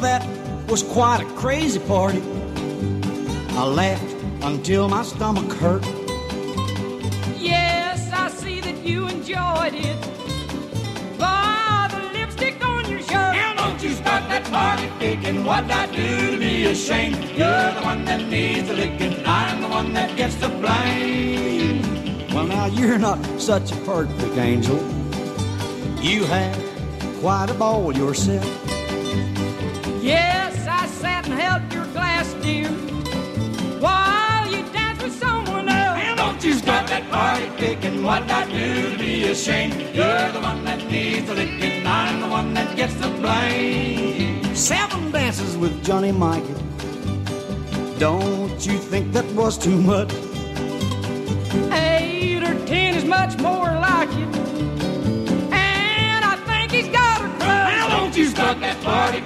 was quite a crazy party. I laughed until my stomach hurt. Yes, I see that you enjoyed it. By the lipstick on your shirt. Now don't you start that party picking what I do to be ashamed. You're the one that needs the licking. I'm the one that gets the blame. Well, now you're not such a perfect angel. You had quite a ball yourself. Yes, I sat and held your glass, dear, while you danced with someone else. Now don't you start that party picking what I do to be ashamed. You're the one that needs the licking. I'm the one that gets the blame. Seven dances with Johnny Michael. Don't you think that was too much? Eight or ten is much more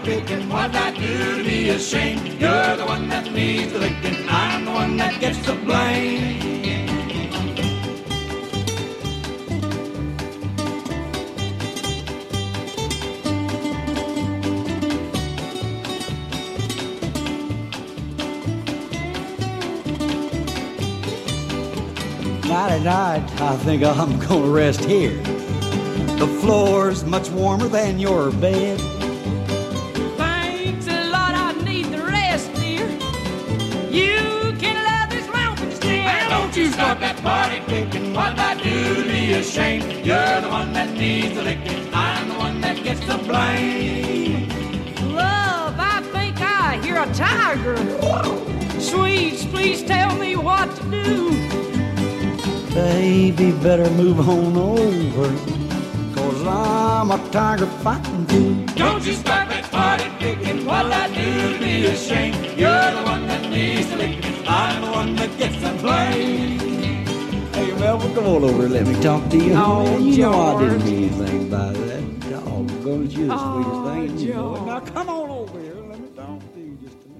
that party picking what I do to be ashamed. You're the one that needs the licking. I'm the one that gets the blame. Night, I think I'm gonna rest here. The floor's much warmer than your bed. Don't you start that party picking what I do to be ashamed. You're the one that needs the licking. I'm the one that gets the blame. Love, I think I hear a tiger. Sweets, please tell me what to do. Baby, better move on over. Cause I'm a tiger fighting too. Don't you start that party picking what I do to be ashamed. You're the one that needs the licking. I'm the one that gets the blame. Come on over and let me talk to you. Oh, you know I didn't mean anything by that. Doggone, you're the Oh, sweetest thing in the oh, world. Now come on over here and let me talk to you just a minute.